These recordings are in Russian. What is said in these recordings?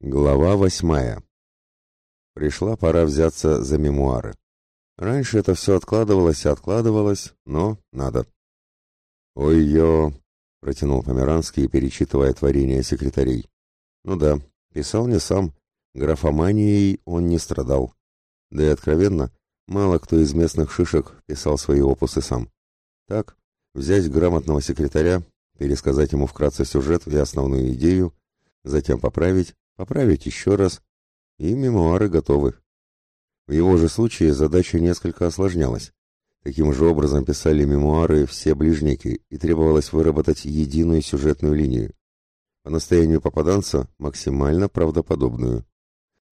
Глава восьмая. Пришла пора взяться за мемуары. Раньше это все откладывалось и откладывалось, но надо. «Ой-ё!» — протянул Померанский, перечитывая творение секретарей. «Ну да, писал не сам. Графоманией он не страдал. Да и откровенно, мало кто из местных шишек писал свои опусы сам. Так, взять грамотного секретаря, пересказать ему вкратце сюжет и основную идею, затем поправить, поправить еще раз, и мемуары готовы. В его же случае задача несколько осложнялась. Таким же образом писали мемуары все ближники, и требовалось выработать единую сюжетную линию. По настоянию попаданца максимально правдоподобную.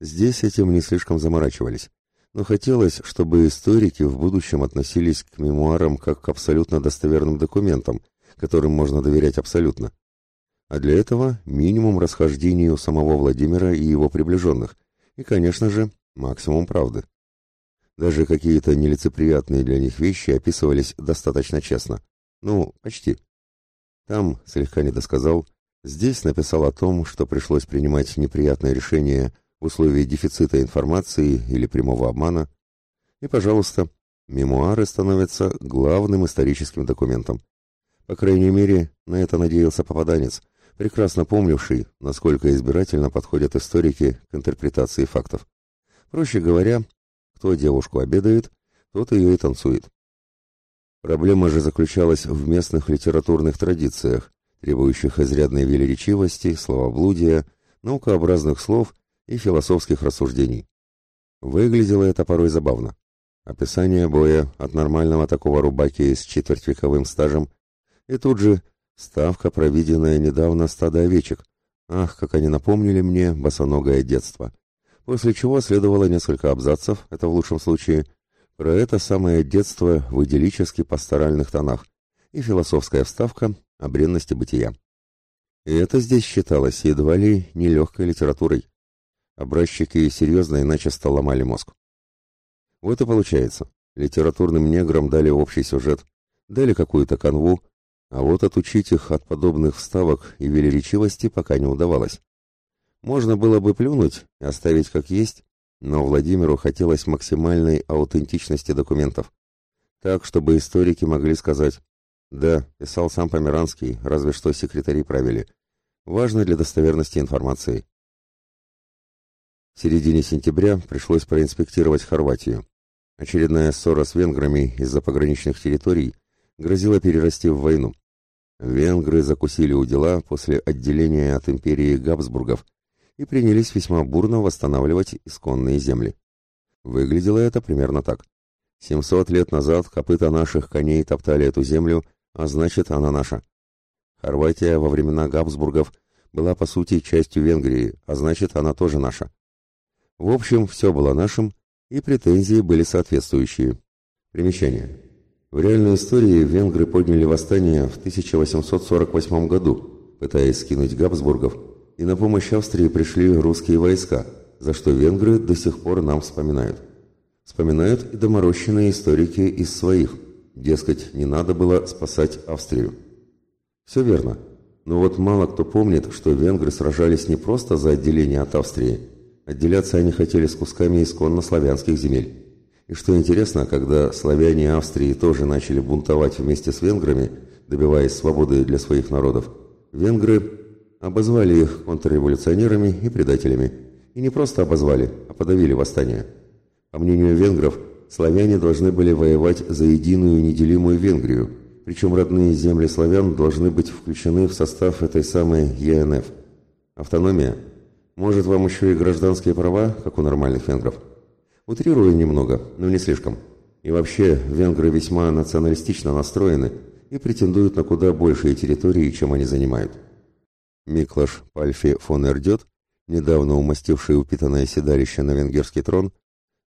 Здесь этим не слишком заморачивались, но хотелось, чтобы историки в будущем относились к мемуарам как к абсолютно достоверным документам, которым можно доверять абсолютно. А для этого минимум расхождений у самого Владимира и его приближенных, и, конечно же, максимум правды. Даже какие-то нелицеприятные для них вещи описывались достаточно честно. Ну, почти. Там, слегка недосказал, здесь написал о том, что пришлось принимать неприятные решения в условии дефицита информации или прямого обмана. И, пожалуйста, мемуары становятся главным историческим документом. По крайней мере, на это надеялся попаданец, прекрасно помнивший, насколько избирательно подходят историки к интерпретации фактов. Проще говоря, кто девушку обедает, тот ее и танцует. Проблема же заключалась в местных литературных традициях, требующих изрядной велеречивости, словоблудия, наукообразных слов и философских рассуждений. Выглядело это порой забавно. Описание боя от нормального такого рубаки с четвертьвековым стажем, и тут же ставка, провиденная недавно стада овечек. Ах, как они напомнили мне босоногое детство после чего следовало несколько абзацев, это в лучшем случае, про это самое детство в идиллически пасторальных тонах и философская вставка о бренности бытия. И это здесь считалось едва ли нелегкой литературой. Образчики серьезно и начисто ломали мозг. Вот и получается, литературным неграм дали общий сюжет, дали какую-то канву, а вот отучить их от подобных вставок и велеречивости пока не удавалось. Можно было бы плюнуть и оставить как есть, но Владимиру хотелось максимальной аутентичности документов. Так, чтобы историки могли сказать «Да, писал сам Померанский, разве что секретари правили. Важно для достоверности информации». В середине сентября пришлось проинспектировать Хорватию. Очередная ссора с венграми из-за пограничных территорий грозила перерасти в войну. Венгры закусили у дела после отделения от империи Габсбургов и принялись весьма бурно восстанавливать исконные земли. Выглядело это примерно так. 700 лет назад копыта наших коней топтали эту землю, а значит, она наша. Хорватия во времена Габсбургов была по сути частью Венгрии, а значит, она тоже наша. В общем, все было нашим, и претензии были соответствующие. Примечание. В реальной истории венгры подняли восстание в 1848 году, пытаясь скинуть Габсбургов, и на помощь Австрии пришли русские войска, за что венгры до сих пор нам вспоминают. Вспоминают и доморощенные историки из своих, дескать, не надо было спасать Австрию. Все верно, но вот мало кто помнит, что венгры сражались не просто за отделение от Австрии, отделяться они хотели с кусками исконно славянских земель. И что интересно, когда славяне Австрии тоже начали бунтовать вместе с венграми, добиваясь свободы для своих народов, венгры Обозвали их контрреволюционерами и предателями. И не просто обозвали, а подавили восстание. По мнению венгров, славяне должны были воевать за единую неделимую Венгрию, причем родные земли славян должны быть включены в состав этой самой ЕНФ. Автономия? Может, вам еще и гражданские права, как у нормальных венгров? Утрирую немного, но не слишком. И вообще, венгры весьма националистично настроены и претендуют на куда большие территории, чем они занимают. Миклаш Пальфи фон Эрдет, недавно умастивший упитанное седалище на венгерский трон,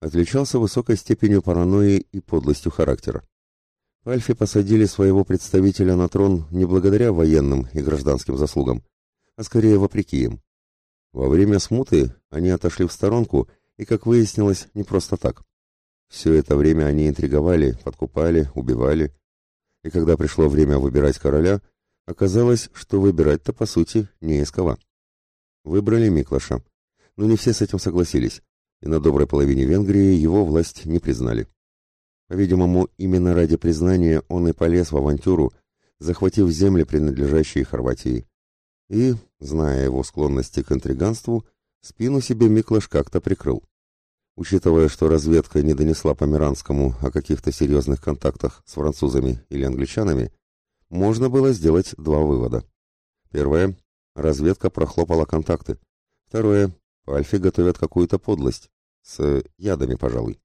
отличался высокой степенью паранойи и подлостью характера. Пальфи посадили своего представителя на трон не благодаря военным и гражданским заслугам, а скорее вопреки им. Во время смуты они отошли в сторонку, и, как выяснилось, не просто так. Все это время они интриговали, подкупали, убивали. И когда пришло время выбирать короля, Оказалось, что выбирать-то, по сути, не из кого. Выбрали Миклаша. но не все с этим согласились, и на доброй половине Венгрии его власть не признали. По-видимому, именно ради признания он и полез в авантюру, захватив земли, принадлежащие Хорватии. И, зная его склонности к интриганству, спину себе Миклаш как-то прикрыл. Учитывая, что разведка не донесла Померанскому о каких-то серьезных контактах с французами или англичанами, можно было сделать два вывода. Первое. Разведка прохлопала контакты. Второе. По Альфе готовят какую-то подлость. С ядами, пожалуй.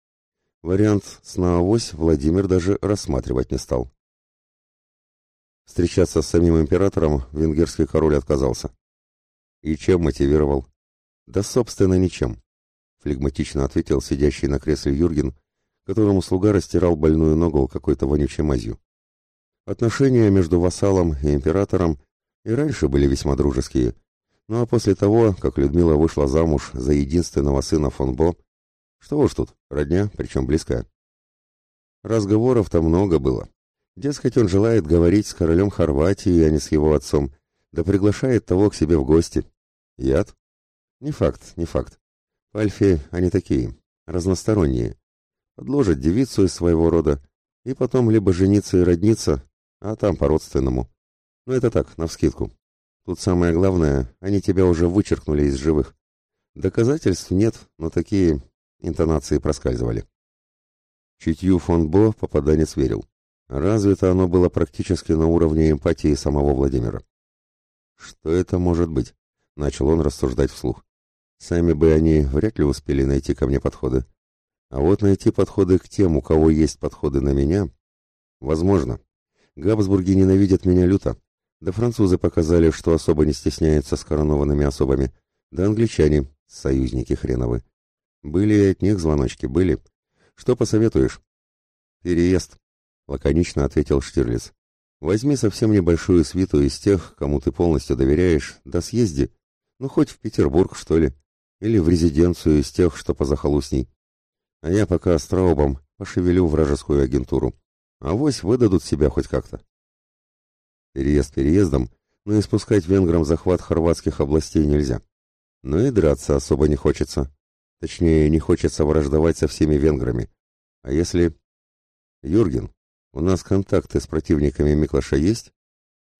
Вариант с наавось Владимир даже рассматривать не стал. Встречаться с самим императором венгерский король отказался. И чем мотивировал? Да, собственно, ничем флегматично ответил сидящий на кресле Юрген, которому слуга растирал больную ногу какой-то вонючей мазью. Отношения между вассалом и императором и раньше были весьма дружеские, ну а после того, как Людмила вышла замуж за единственного сына фон Бо, что уж тут, родня, причем близкая. Разговоров-то много было. Дескать, он желает говорить с королем Хорватии, а не с его отцом, да приглашает того к себе в гости. Яд? Не факт, не факт. В Альфе они такие, разносторонние. Подложат девицу из своего рода, и потом либо жениться и родниться, а там по-родственному. Но это так, навскидку. Тут самое главное, они тебя уже вычеркнули из живых. Доказательств нет, но такие интонации проскальзывали. Чутью фон Бо попаданец верил. Развито оно было практически на уровне эмпатии самого Владимира. «Что это может быть?» — начал он рассуждать вслух. Сами бы они вряд ли успели найти ко мне подходы. А вот найти подходы к тем, у кого есть подходы на меня, возможно. Габсбурги ненавидят меня люто. Да французы показали, что особо не стесняются с коронованными особами. Да англичане, союзники хреновы. Были от них звоночки, были. Что посоветуешь? Переезд, лаконично ответил Штирлиц. Возьми совсем небольшую свиту из тех, кому ты полностью доверяешь, да съезди. Ну, хоть в Петербург, что ли или в резиденцию из тех, что позахолустней. А я пока с Траубом пошевелю вражескую агентуру. А вось выдадут себя хоть как-то. Переезд переездом, но и спускать венграм захват хорватских областей нельзя. Но и драться особо не хочется. Точнее, не хочется враждовать со всеми венграми. А если... Юрген, у нас контакты с противниками Миклаша есть?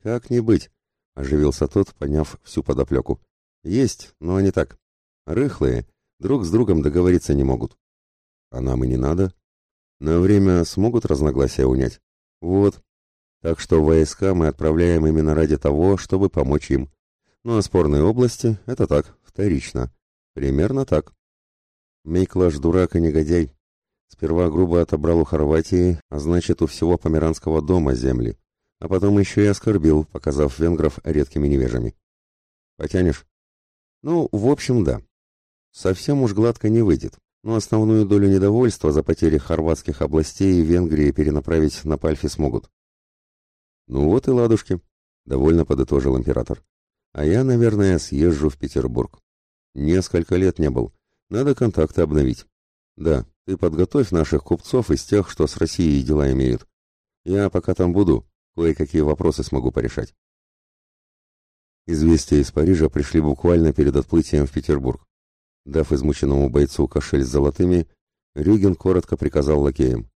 Как не быть? Оживился тот, поняв всю подоплеку. Есть, но не так. Рыхлые, друг с другом договориться не могут. А нам и не надо. На время смогут разногласия унять. Вот. Так что войска мы отправляем именно ради того, чтобы помочь им. Ну а спорные области — это так, вторично. Примерно так. Мейклаш дурак и негодяй. Сперва грубо отобрал у Хорватии, а значит у всего Померанского дома земли, а потом еще и оскорбил, показав венгров редкими невежами. Потянешь? Ну, в общем, да. Совсем уж гладко не выйдет, но основную долю недовольства за потери хорватских областей в Венгрии перенаправить на Пальфи смогут. Ну вот и ладушки, довольно подытожил император. А я, наверное, съезжу в Петербург. Несколько лет не был. Надо контакты обновить. Да, ты подготовь наших купцов из тех, что с Россией дела имеют. Я пока там буду, кое-какие вопросы смогу порешать. Известия из Парижа пришли буквально перед отплытием в Петербург. Дав измученному бойцу кошель с золотыми, Рюген коротко приказал лакеям.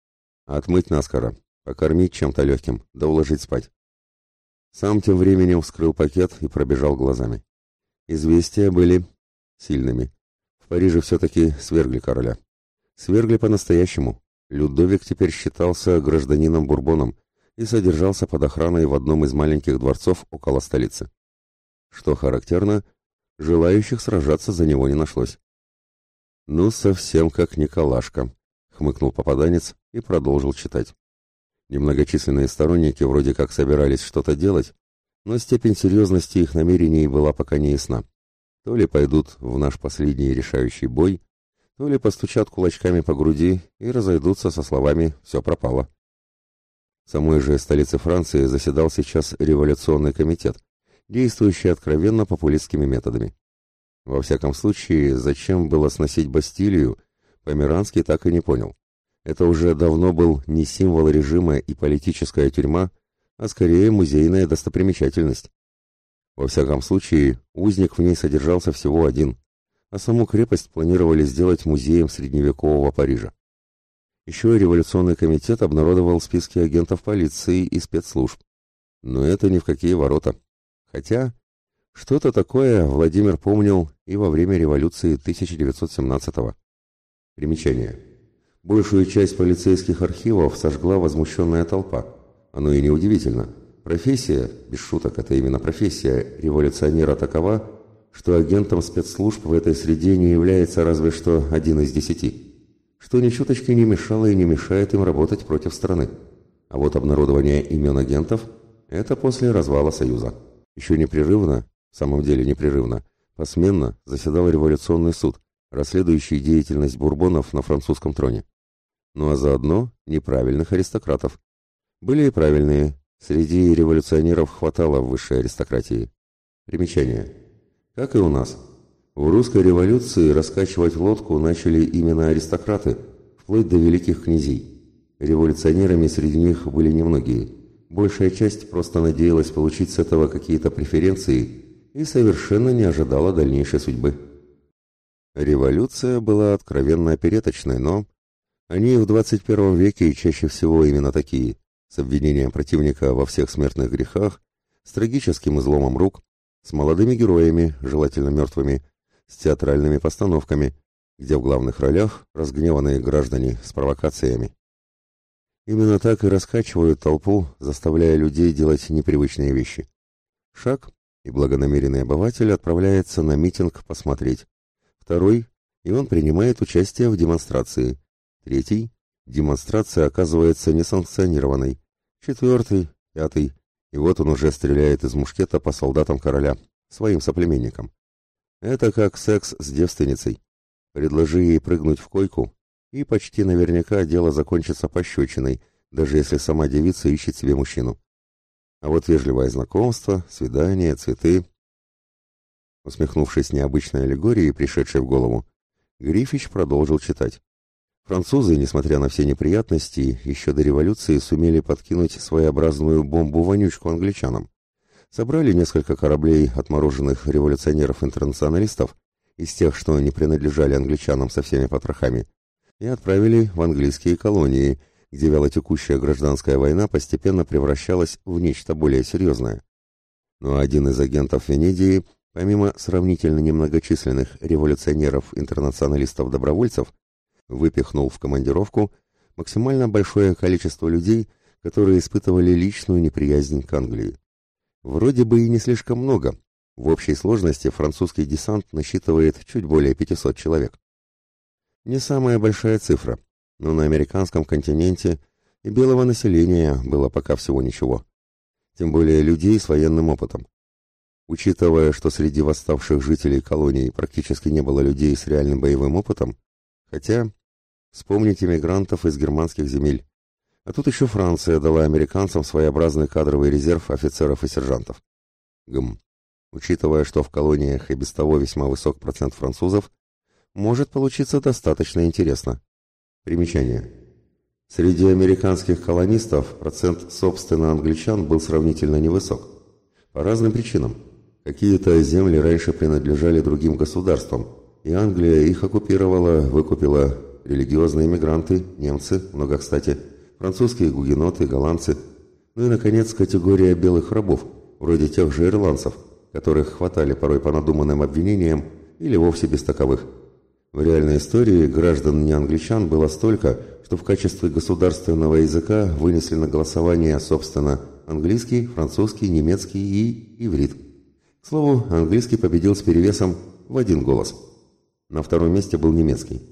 «Отмыть наскоро, покормить чем-то легким, да уложить спать». Сам тем временем вскрыл пакет и пробежал глазами. Известия были сильными. В Париже все-таки свергли короля. Свергли по-настоящему. Людовик теперь считался гражданином Бурбоном и содержался под охраной в одном из маленьких дворцов около столицы. Что характерно, желающих сражаться за него не нашлось. «Ну, совсем как Николашка», — хмыкнул попаданец и продолжил читать. Немногочисленные сторонники вроде как собирались что-то делать, но степень серьезности их намерений была пока не ясна. То ли пойдут в наш последний решающий бой, то ли постучат кулачками по груди и разойдутся со словами «все пропало». В самой же столице Франции заседал сейчас революционный комитет, действующий откровенно популистскими методами. Во всяком случае, зачем было сносить Бастилию, Померанский так и не понял. Это уже давно был не символ режима и политическая тюрьма, а скорее музейная достопримечательность. Во всяком случае, узник в ней содержался всего один. а саму крепость планировали сделать музеем средневекового Парижа. Еще революционный комитет обнародовал списки агентов полиции и спецслужб. Но это ни в какие ворота. Хотя что-то такое Владимир помнил и во время революции 1917-го. Примечание. Большую часть полицейских архивов сожгла возмущенная толпа. Оно и неудивительно. Профессия, без шуток, это именно профессия, революционера такова, что агентом спецслужб в этой среде не является разве что один из десяти, что ни чуточки не мешало и не мешает им работать против страны. А вот обнародование имен агентов – это после развала Союза. Еще непрерывно, в самом деле непрерывно, посменно заседал революционный суд, расследующий деятельность бурбонов на французском троне ну а заодно неправильных аристократов. Были и правильные, среди революционеров хватало высшей аристократии. Примечание. Как и у нас. В русской революции раскачивать лодку начали именно аристократы, вплоть до великих князей. Революционерами среди них были немногие. Большая часть просто надеялась получить с этого какие-то преференции и совершенно не ожидала дальнейшей судьбы. Революция была откровенно опереточной, но они в 21 веке чаще всего именно такие, с обвинением противника во всех смертных грехах, с трагическим изломом рук, с молодыми героями, желательно мертвыми, с театральными постановками, где в главных ролях разгневанные граждане с провокациями. Именно так и раскачивают толпу, заставляя людей делать непривычные вещи. Шаг, и благонамеренный обыватель отправляется на митинг посмотреть. Второй, и он принимает участие в демонстрации. Третий – демонстрация оказывается несанкционированной. Четвертый, пятый, и вот он уже стреляет из мушкета по солдатам короля, своим соплеменникам. Это как секс с девственницей. Предложи ей прыгнуть в койку, и почти наверняка дело закончится пощечиной, даже если сама девица ищет себе мужчину. А вот вежливое знакомство, свидание, цветы... Усмехнувшись необычной аллегории, пришедшей в голову, Грифич продолжил читать. Французы, несмотря на все неприятности, еще до революции сумели подкинуть своеобразную бомбу-вонючку англичанам. Собрали несколько кораблей отмороженных революционеров-интернационалистов из тех, что не принадлежали англичанам со всеми потрохами, и отправили в английские колонии, где вялотекущая гражданская война постепенно превращалась в нечто более серьезное. Но один из агентов Венедии, помимо сравнительно немногочисленных революционеров-интернационалистов-добровольцев, выпихнул в командировку максимально большое количество людей, которые испытывали личную неприязнь к Англии. Вроде бы и не слишком много. В общей сложности французский десант насчитывает чуть более 500 человек. Не самая большая цифра, но на американском континенте и белого населения было пока всего ничего. Тем более людей с военным опытом. Учитывая, что среди восставших жителей колонии практически не было людей с реальным боевым опытом, Хотя, вспомните мигрантов из германских земель. А тут еще Франция дала американцам своеобразный кадровый резерв офицеров и сержантов. Гм. Учитывая, что в колониях и без того весьма высок процент французов, может получиться достаточно интересно. Примечание. Среди американских колонистов процент, собственно, англичан был сравнительно невысок. По разным причинам. Какие-то земли раньше принадлежали другим государствам, и Англия их оккупировала, выкупила религиозные мигранты, немцы, много кстати, французские гугеноты, голландцы, ну и, наконец, категория белых рабов, вроде тех же ирландцев, которых хватали порой по надуманным обвинениям или вовсе без таковых. В реальной истории граждан не англичан было столько, что в качестве государственного языка вынесли на голосование, собственно, английский, французский, немецкий и иврит. К слову, английский победил с перевесом в один голос – на втором месте был немецкий.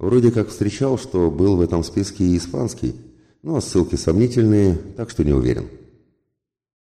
Вроде как встречал, что был в этом списке и испанский, но ссылки сомнительные, так что не уверен.